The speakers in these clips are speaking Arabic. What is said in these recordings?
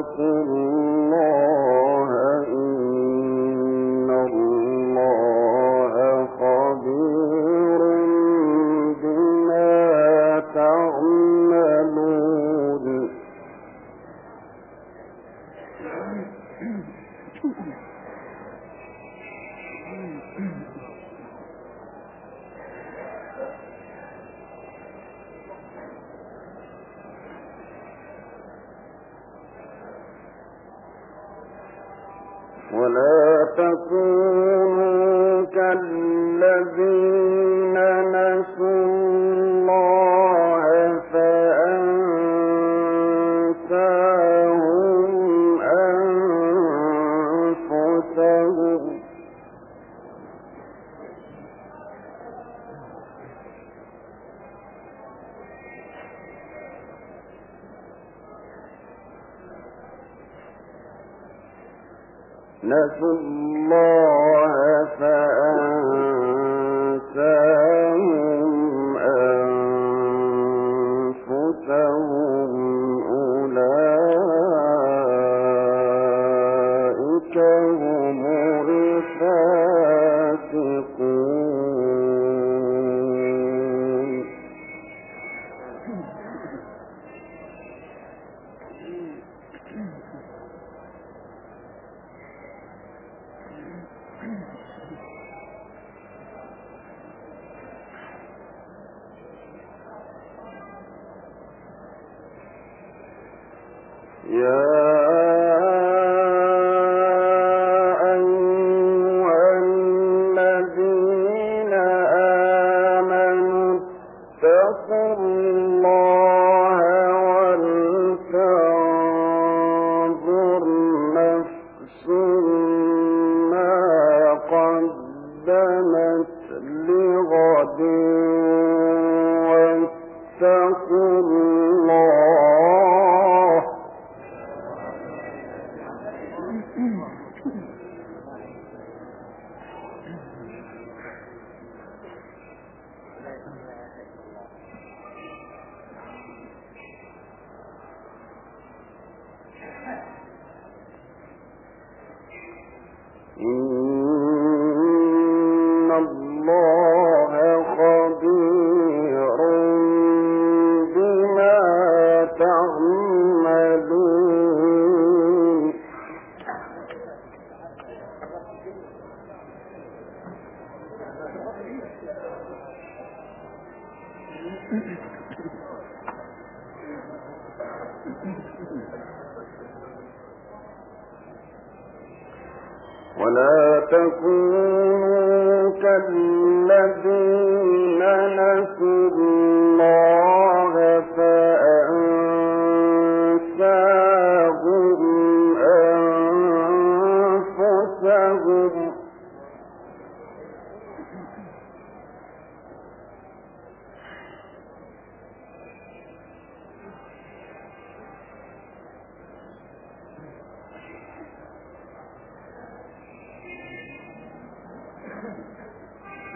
وكنا نسوا الله فأ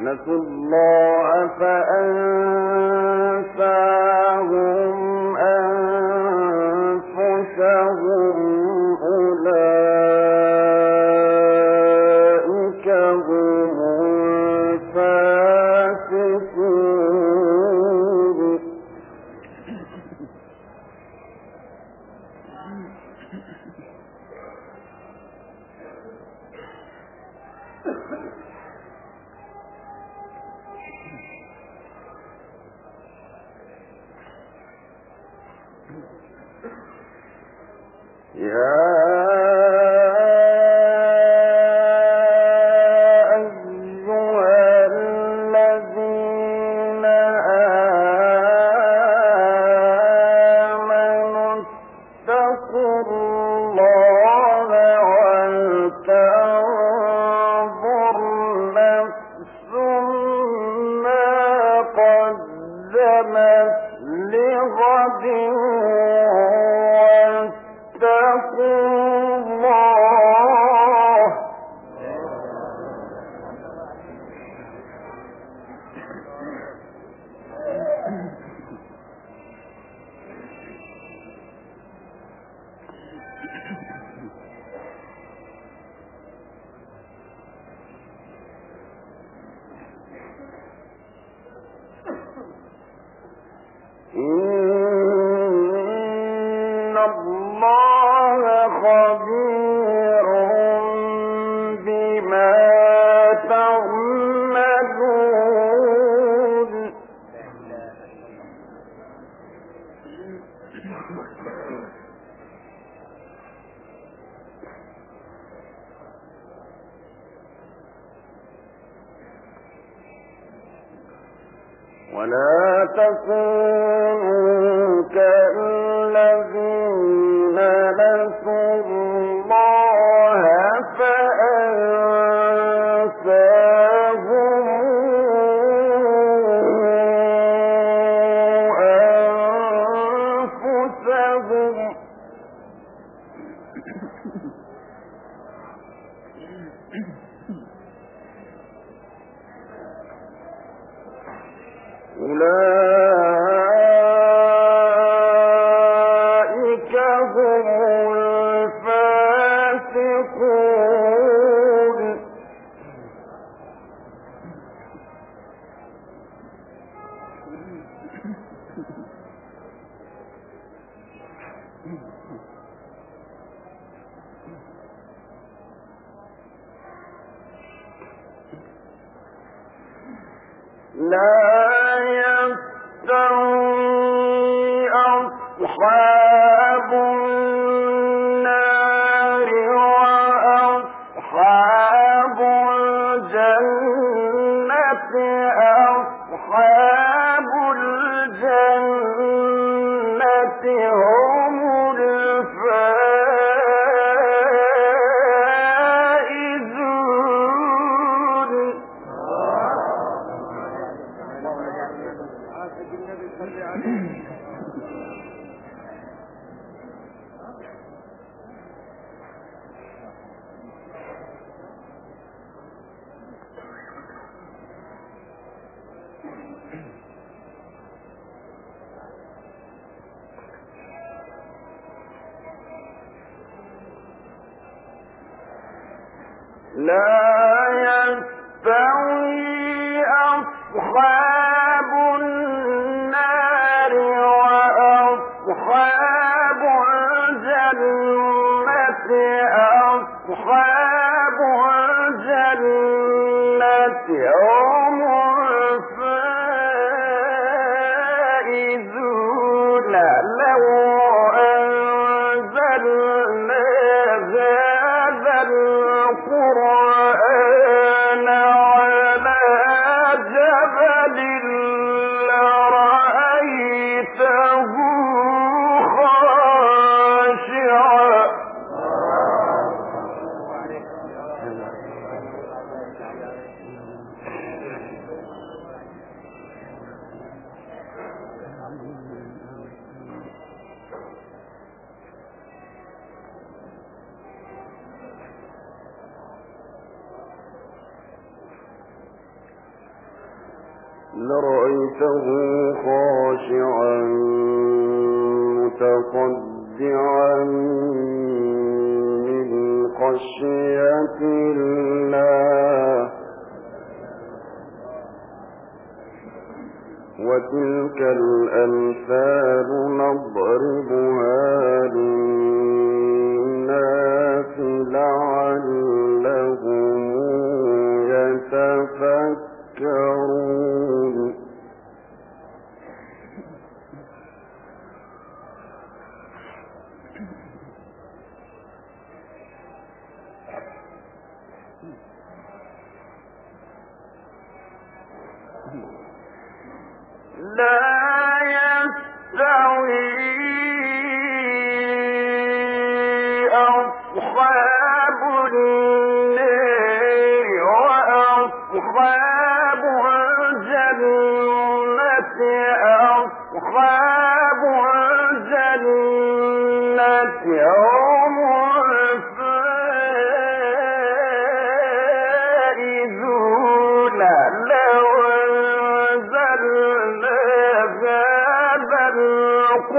نسوا الله فأنساهم ولا تكونوا كالذين لا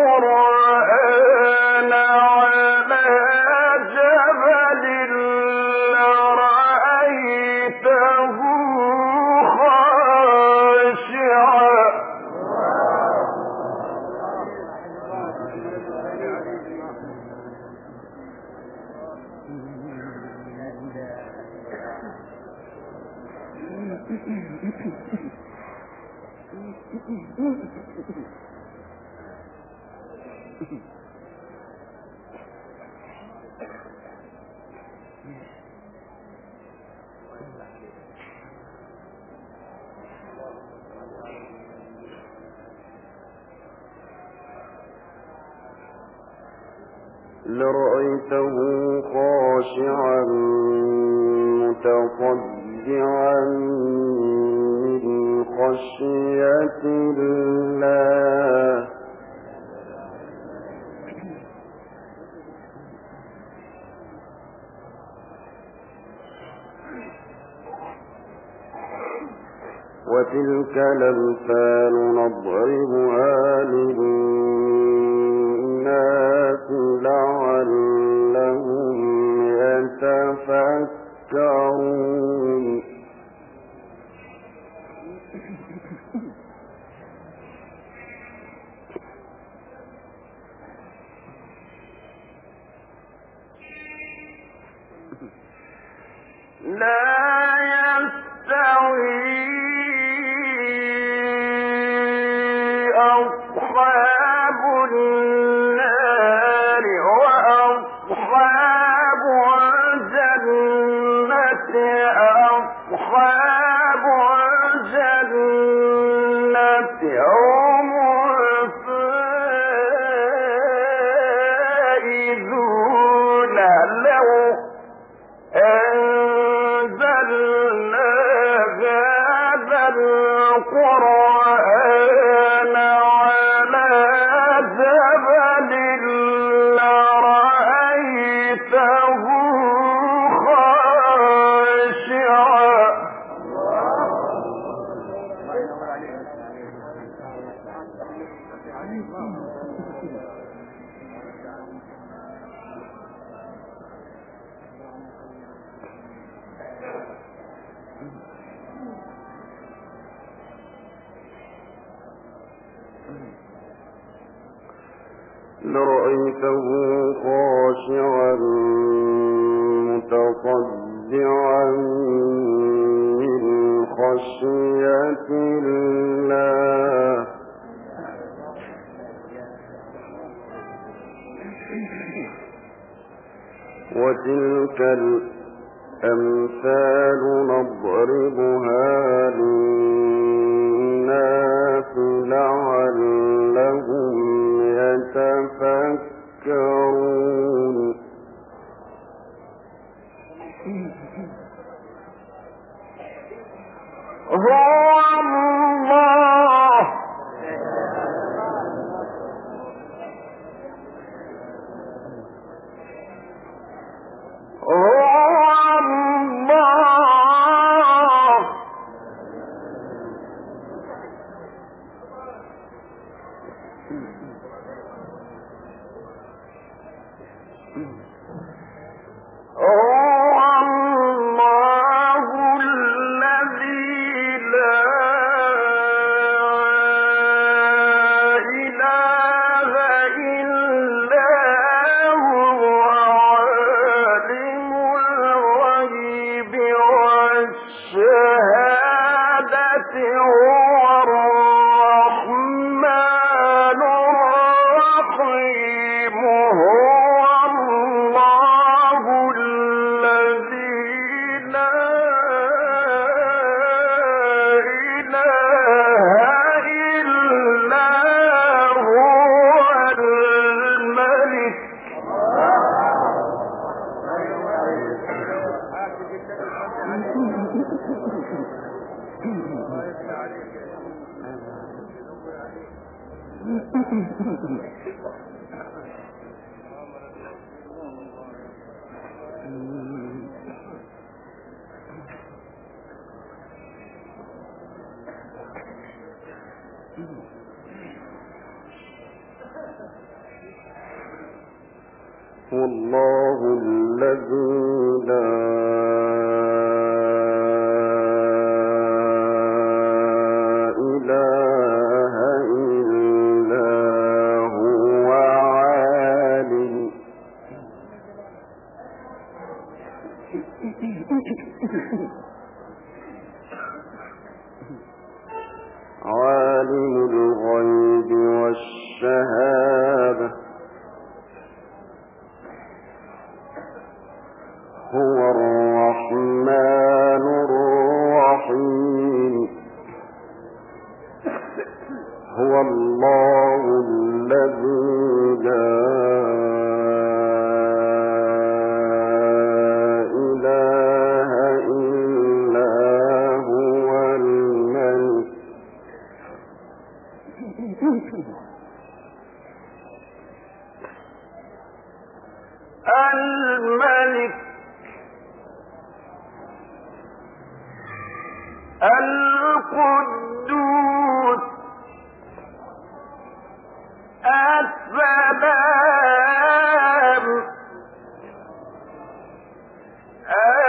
لرأيته وتلك الأمثال نضربها للناس لعلهم لرأيته خاشعا متصدعا من خشية الله. وتلك الأمثال نضربها للناس لعلهم يتفكرون عالم الغيب والشهادة.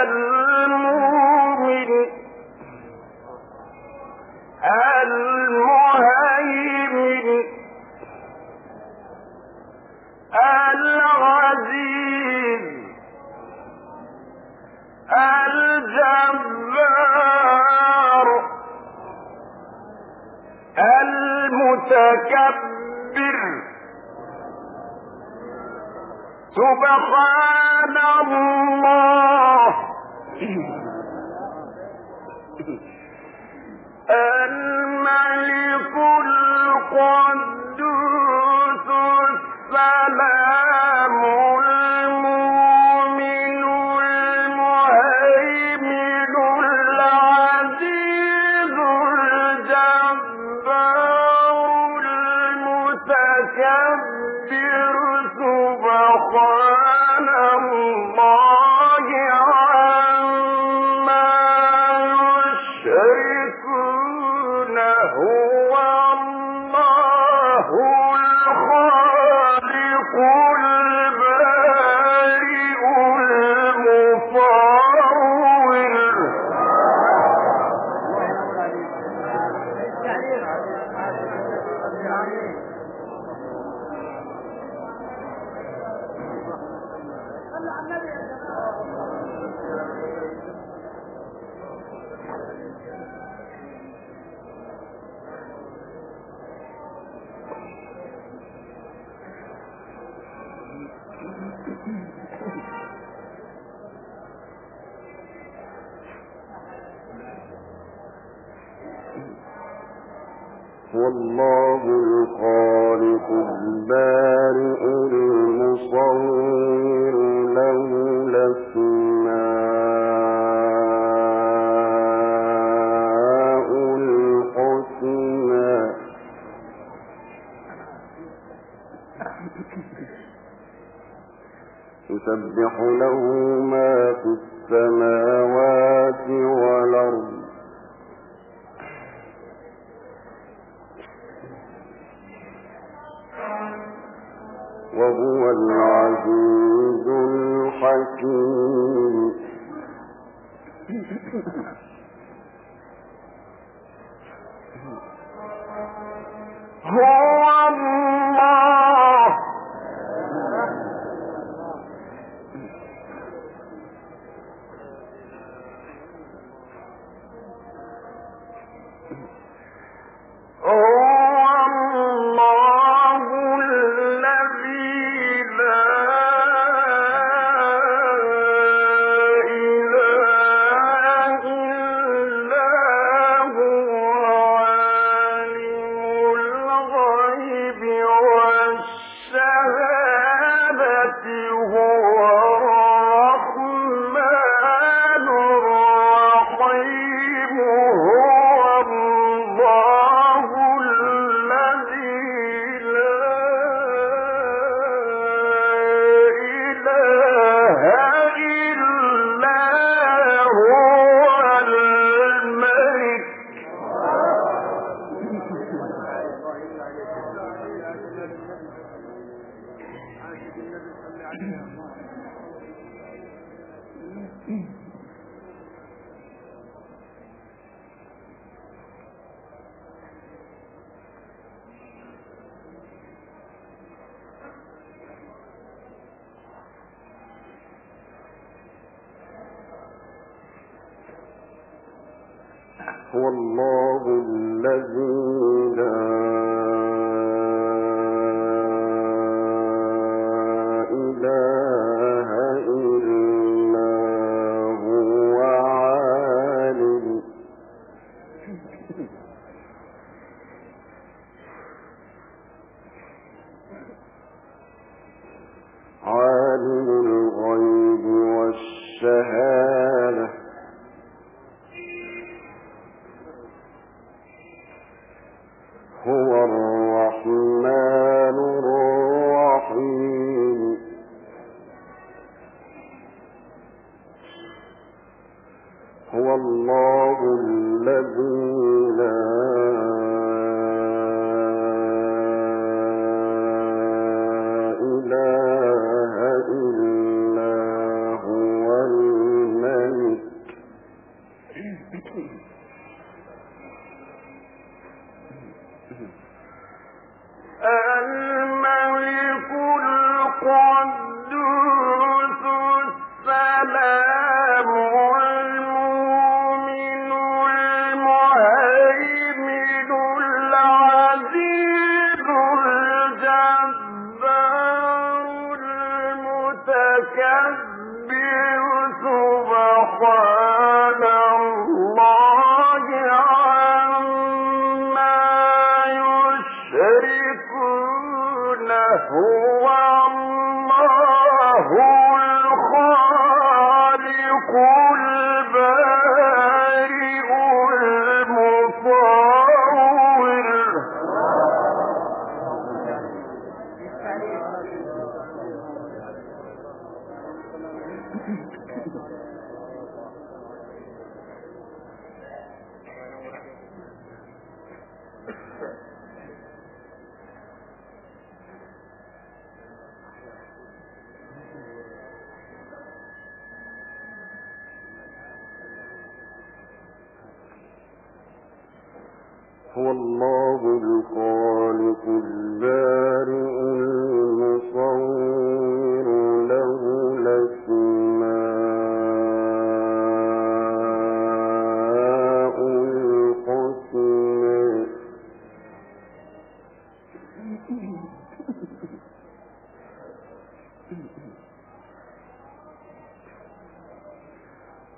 ألا والله الخالق البارئ المصور له الحسنى. يسبح له ما في السماوات والأرض. 嗯。هو الرحمن المتكبر سبحان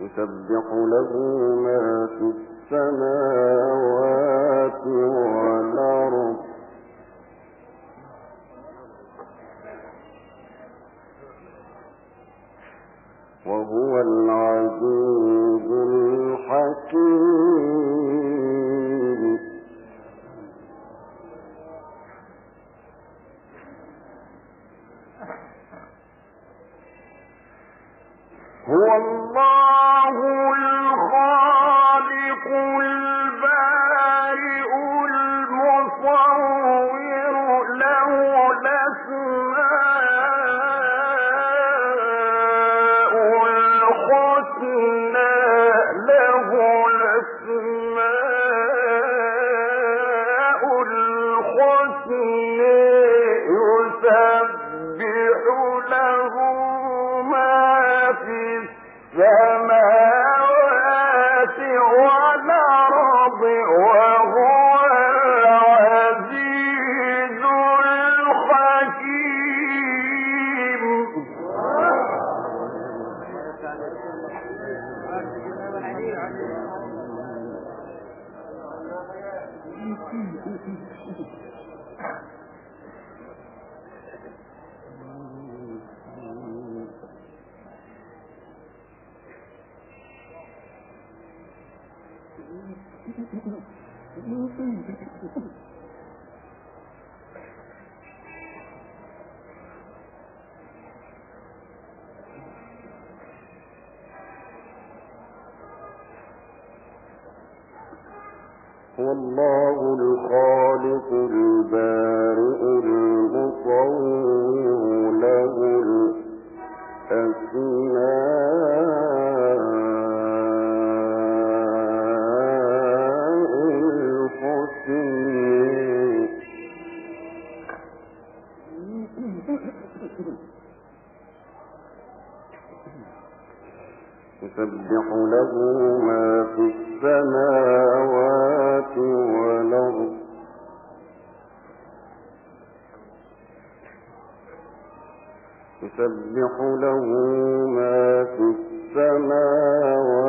يسبح له ما في السماوات 宇宙に関してはそうです。يسبح له ما في السماوات